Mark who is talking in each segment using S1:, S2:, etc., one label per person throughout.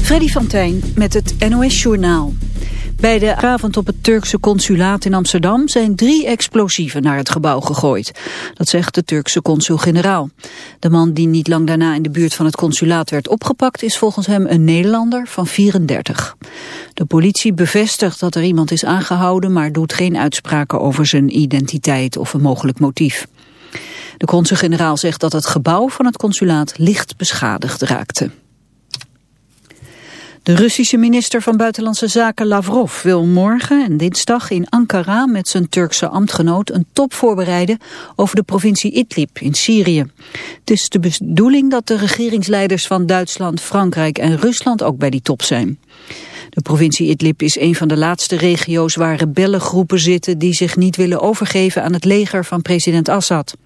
S1: Freddy van Tijn met het NOS-journaal. Bij de avond op het Turkse consulaat in Amsterdam zijn drie explosieven naar het gebouw gegooid. Dat zegt de Turkse consul-generaal. De man die niet lang daarna in de buurt van het consulaat werd opgepakt is volgens hem een Nederlander van 34. De politie bevestigt dat er iemand is aangehouden, maar doet geen uitspraken over zijn identiteit of een mogelijk motief. De consul-generaal zegt dat het gebouw van het consulaat licht beschadigd raakte. De Russische minister van Buitenlandse Zaken Lavrov wil morgen en dinsdag in Ankara met zijn Turkse ambtgenoot een top voorbereiden over de provincie Idlib in Syrië. Het is de bedoeling dat de regeringsleiders van Duitsland, Frankrijk en Rusland ook bij die top zijn. De provincie Idlib is een van de laatste regio's waar rebellengroepen zitten die zich niet willen overgeven aan het leger van president Assad.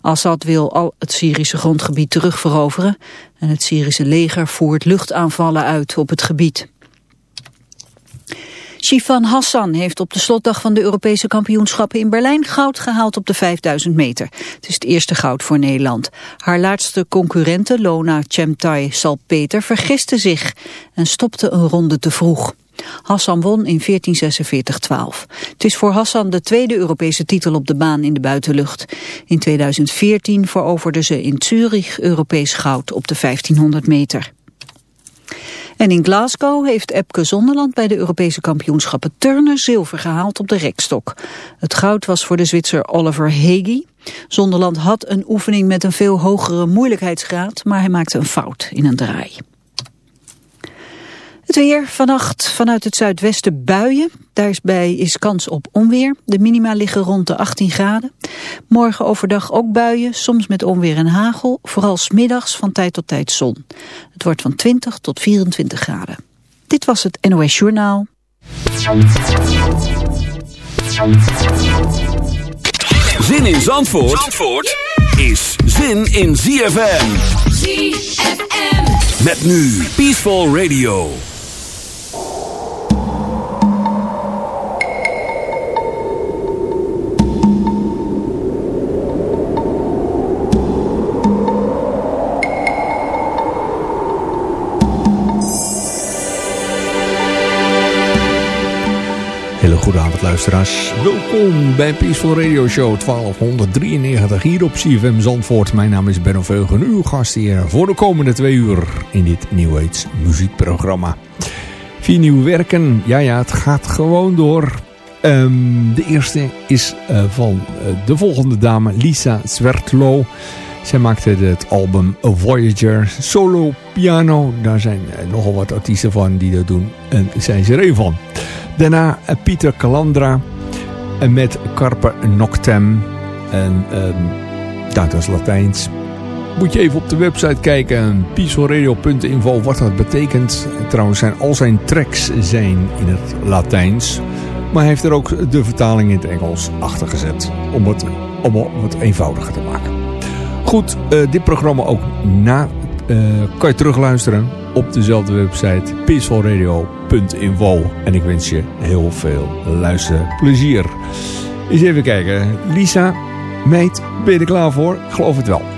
S1: Assad wil al het Syrische grondgebied terugveroveren en het Syrische leger voert luchtaanvallen uit op het gebied. Shifan Hassan heeft op de slotdag van de Europese kampioenschappen in Berlijn goud gehaald op de 5000 meter. Het is het eerste goud voor Nederland. Haar laatste concurrente Lona Chemtai Salpeter vergiste zich en stopte een ronde te vroeg. Hassan won in 14.46-12. Het is voor Hassan de tweede Europese titel op de baan in de buitenlucht. In 2014 veroverde ze in Zurich Europees goud op de 1500 meter. En in Glasgow heeft Epke Zonderland bij de Europese kampioenschappen turnen zilver gehaald op de rekstok. Het goud was voor de Zwitser Oliver Hegi. Zonderland had een oefening met een veel hogere moeilijkheidsgraad, maar hij maakte een fout in een draai. Het weer vannacht vanuit het zuidwesten buien. Daarbij is kans op onweer. De minima liggen rond de 18 graden. Morgen overdag ook buien, soms met onweer en hagel. Vooral smiddags van tijd tot tijd zon. Het wordt van 20 tot 24 graden. Dit was het NOS Journaal.
S2: Zin in Zandvoort, Zandvoort is zin in ZFM. ZFM. Met nu Peaceful Radio.
S3: Goedenavond luisteraars. Welkom bij Peaceful Radio Show 1293 hier op CFM Zandvoort. Mijn naam is Benno Veugen, uw gast hier voor de komende twee uur in dit New Age muziekprogramma. Vier nieuwe werken, ja ja, het gaat gewoon door. Ehm, de eerste is uh, van uh, de volgende dame, Lisa Zwertlo. Zij maakte het album A Voyager Solo Piano. Daar zijn uh, nogal wat artiesten van die dat doen en zijn ze er een van. Daarna eh, Pieter Calandra eh, met Carpe Noctem. En um, dat is Latijns. Moet je even op de website kijken, peacefulradio.info, wat dat betekent. Trouwens zijn al zijn tracks zijn in het Latijns. Maar hij heeft er ook de vertaling in het Engels achter gezet. Om het wat eenvoudiger te maken. Goed, uh, dit programma ook na kan je terugluisteren op dezelfde website peacefulradio.info. En ik wens je heel veel luisterplezier. Eens even kijken. Lisa, meid, ben je er klaar voor? Geloof het wel.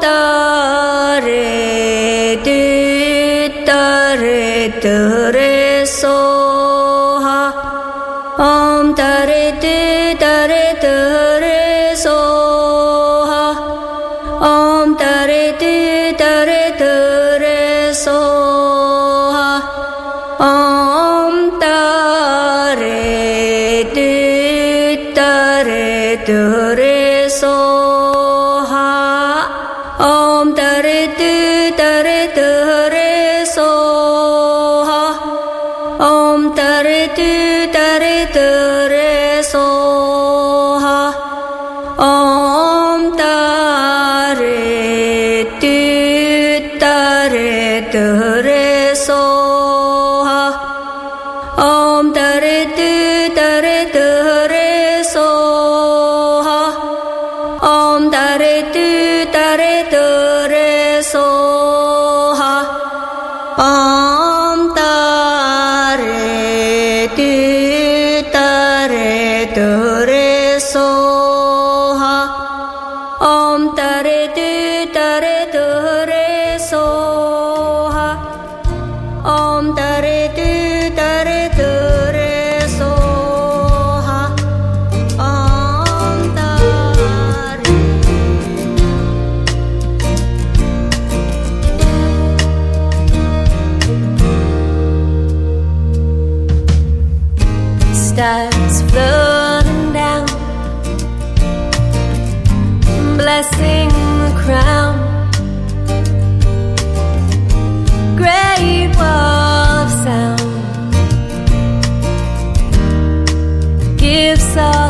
S4: Tare tare tare. 있어.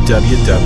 S5: www.